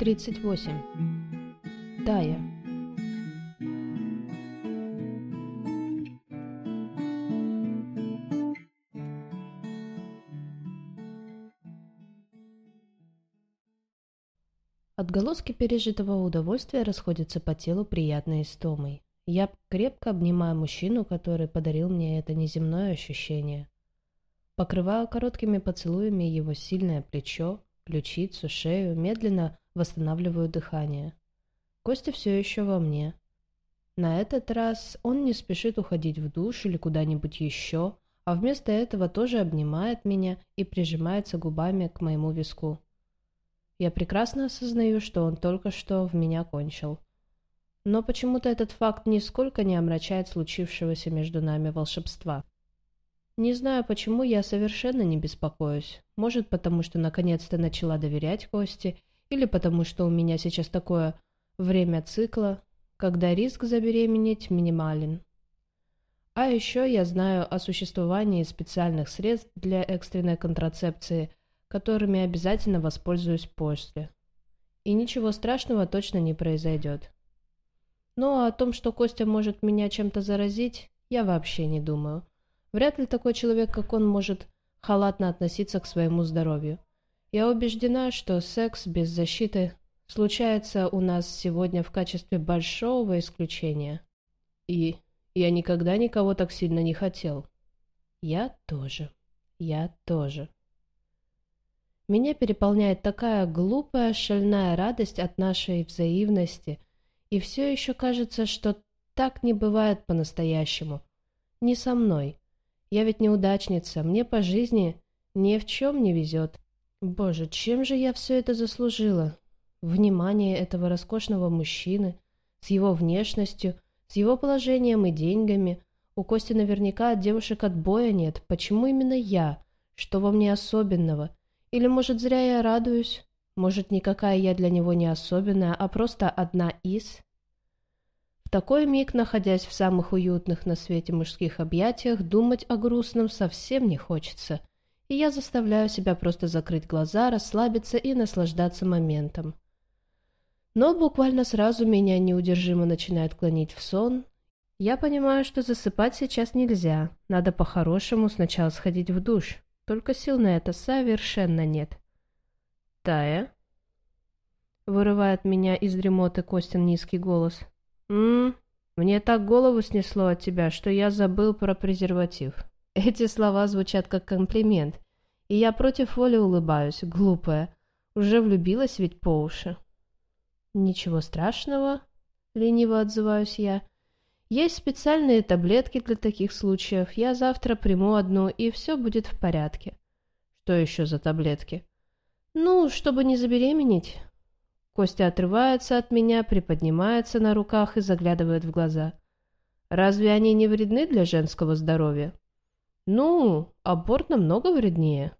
38. Тая. Отголоски пережитого удовольствия расходятся по телу приятной истомой. Я крепко обнимаю мужчину, который подарил мне это неземное ощущение. Покрываю короткими поцелуями его сильное плечо, ключицу, шею, медленно восстанавливаю дыхание. Костя все еще во мне. На этот раз он не спешит уходить в душ или куда-нибудь еще, а вместо этого тоже обнимает меня и прижимается губами к моему виску. Я прекрасно осознаю, что он только что в меня кончил. Но почему-то этот факт нисколько не омрачает случившегося между нами волшебства. Не знаю, почему я совершенно не беспокоюсь. Может, потому что наконец-то начала доверять Косте, или потому что у меня сейчас такое время цикла, когда риск забеременеть минимален. А еще я знаю о существовании специальных средств для экстренной контрацепции, которыми обязательно воспользуюсь после. И ничего страшного точно не произойдет. Но о том, что Костя может меня чем-то заразить, я вообще не думаю. Вряд ли такой человек, как он, может халатно относиться к своему здоровью. Я убеждена, что секс без защиты случается у нас сегодня в качестве большого исключения. И я никогда никого так сильно не хотел. Я тоже. Я тоже. Меня переполняет такая глупая, шальная радость от нашей взаимности, и все еще кажется, что так не бывает по-настоящему. Не со мной. Я ведь неудачница, мне по жизни ни в чем не везет. Боже, чем же я все это заслужила? Внимание этого роскошного мужчины, с его внешностью, с его положением и деньгами. У Кости наверняка от девушек отбоя нет. Почему именно я? Что во мне особенного? Или, может, зря я радуюсь? Может, никакая я для него не особенная, а просто одна из? такой миг, находясь в самых уютных на свете мужских объятиях, думать о грустном совсем не хочется, и я заставляю себя просто закрыть глаза, расслабиться и наслаждаться моментом. Но буквально сразу меня неудержимо начинает клонить в сон. Я понимаю, что засыпать сейчас нельзя, надо по-хорошему сначала сходить в душ, только сил на это совершенно нет. «Тая?» — вырывает меня из дремоты Костин низкий голос — «М-м, мне так голову снесло от тебя, что я забыл про презерватив». Эти слова звучат как комплимент, и я против воли улыбаюсь, глупая. Уже влюбилась ведь по уши. «Ничего страшного», — лениво отзываюсь я. «Есть специальные таблетки для таких случаев. Я завтра приму одну, и все будет в порядке». «Что еще за таблетки?» «Ну, чтобы не забеременеть». Костя отрывается от меня, приподнимается на руках и заглядывает в глаза. Разве они не вредны для женского здоровья? Ну, аборт намного вреднее.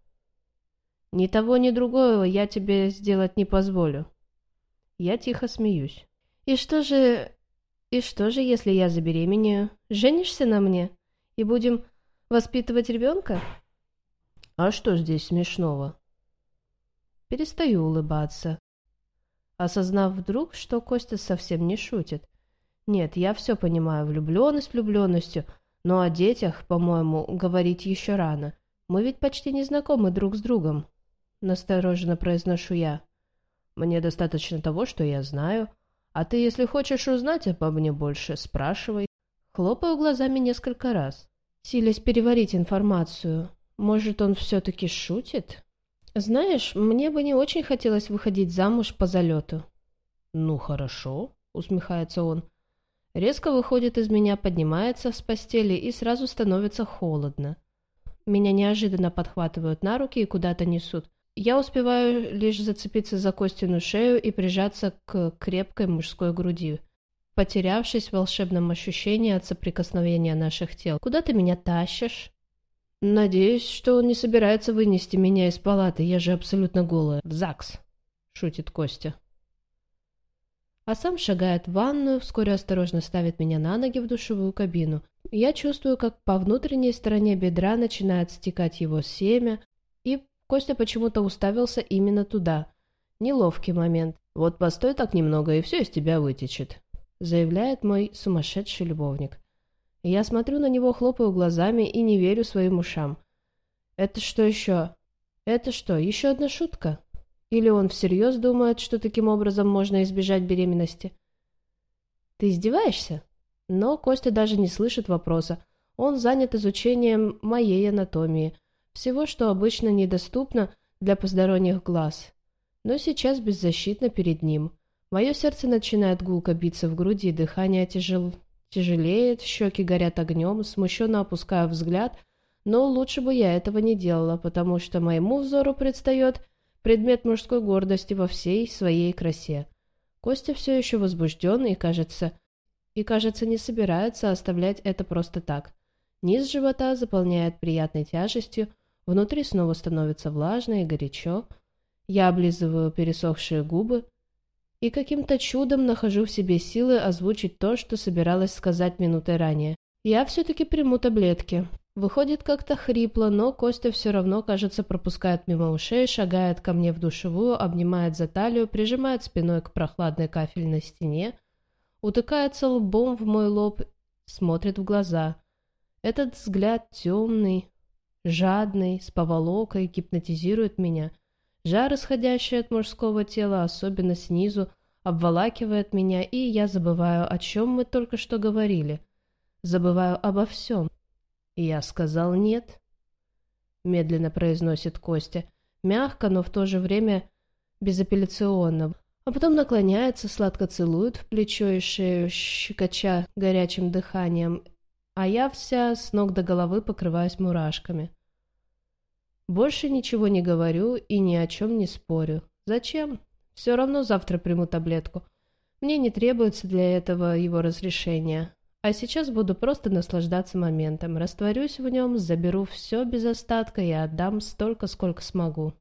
Ни того, ни другого я тебе сделать не позволю. Я тихо смеюсь. И что же... И что же, если я забеременею? Женишься на мне? И будем воспитывать ребенка? А что здесь смешного? Перестаю улыбаться осознав вдруг, что Костя совсем не шутит. Нет, я все понимаю, влюбленность влюбленностью, но о детях, по-моему, говорить еще рано. Мы ведь почти не знакомы друг с другом. Настороженно произношу я. Мне достаточно того, что я знаю. А ты, если хочешь узнать обо мне больше, спрашивай. Хлопаю глазами несколько раз, силясь переварить информацию. Может, он все-таки шутит? «Знаешь, мне бы не очень хотелось выходить замуж по залету». «Ну, хорошо», — усмехается он. Резко выходит из меня, поднимается с постели и сразу становится холодно. Меня неожиданно подхватывают на руки и куда-то несут. Я успеваю лишь зацепиться за Костину шею и прижаться к крепкой мужской груди, потерявшись в волшебном ощущении от соприкосновения наших тел. «Куда ты меня тащишь?» «Надеюсь, что он не собирается вынести меня из палаты, я же абсолютно голая. В ЗАГС!» — шутит Костя. А сам шагает в ванную, вскоре осторожно ставит меня на ноги в душевую кабину. Я чувствую, как по внутренней стороне бедра начинает стекать его семя, и Костя почему-то уставился именно туда. Неловкий момент. «Вот постой так немного, и все из тебя вытечет», — заявляет мой сумасшедший любовник. Я смотрю на него, хлопаю глазами и не верю своим ушам. «Это что еще? Это что, еще одна шутка? Или он всерьез думает, что таким образом можно избежать беременности?» «Ты издеваешься?» Но Костя даже не слышит вопроса. Он занят изучением моей анатомии, всего, что обычно недоступно для посторонних глаз. Но сейчас беззащитно перед ним. Мое сердце начинает гулко биться в груди, дыхание тяжел... тяжелеет, щеки горят огнем, смущенно опускаю взгляд, но лучше бы я этого не делала, потому что моему взору предстает предмет мужской гордости во всей своей красе. Костя все еще возбужден и, кажется, и, кажется, не собирается оставлять это просто так. Низ живота заполняет приятной тяжестью, внутри снова становится влажно и горячо. Я облизываю пересохшие губы и каким-то чудом нахожу в себе силы озвучить то, что собиралась сказать минутой ранее. Я все-таки приму таблетки. Выходит как-то хрипло, но Костя все равно, кажется, пропускает мимо ушей, шагает ко мне в душевую, обнимает за талию, прижимает спиной к прохладной кафельной стене, утыкается лбом в мой лоб, смотрит в глаза. Этот взгляд темный, жадный, с поволокой, гипнотизирует меня. Жар, исходящий от мужского тела, особенно снизу, обволакивает меня, и я забываю, о чем мы только что говорили. Забываю обо всем. Я сказал «нет», — медленно произносит Костя, мягко, но в то же время безапелляционно а потом наклоняется, сладко целует в плечо и шею, щекоча горячим дыханием, а я вся с ног до головы покрываюсь мурашками. Больше ничего не говорю и ни о чем не спорю. Зачем? Все равно завтра приму таблетку. Мне не требуется для этого его разрешения. А сейчас буду просто наслаждаться моментом. Растворюсь в нем, заберу все без остатка и отдам столько, сколько смогу.